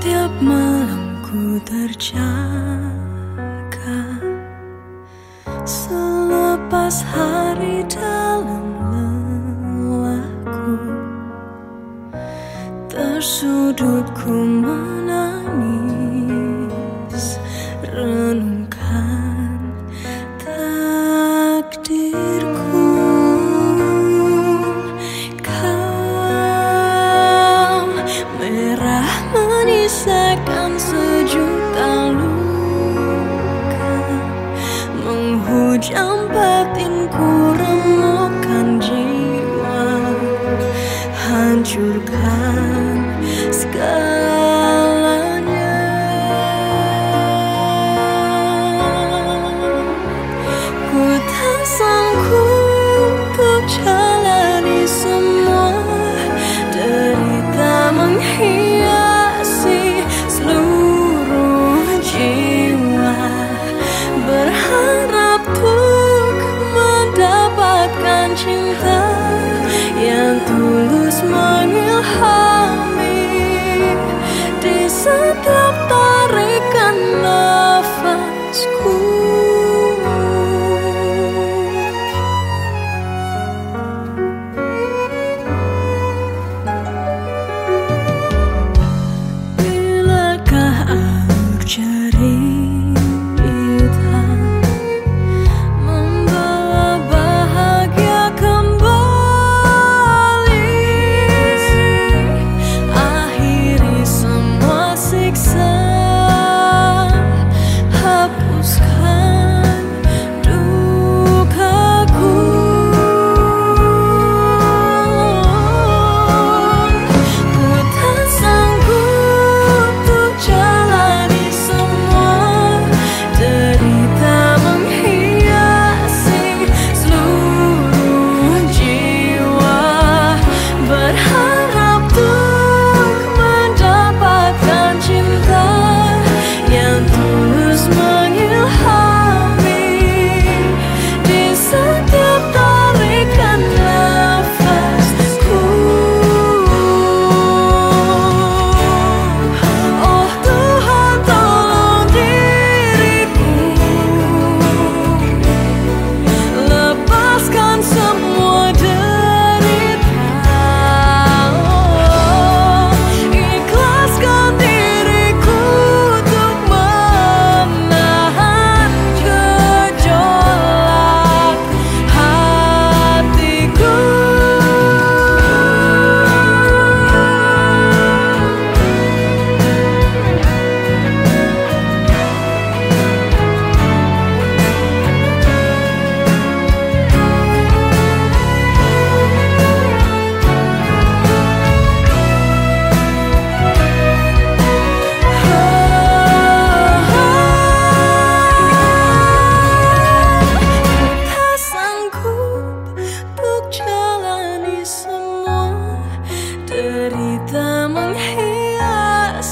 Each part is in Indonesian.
Setiap malam ku terjaga Selepas hari dalam lelahku Tersudut ku menang hancurkan segala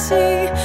see.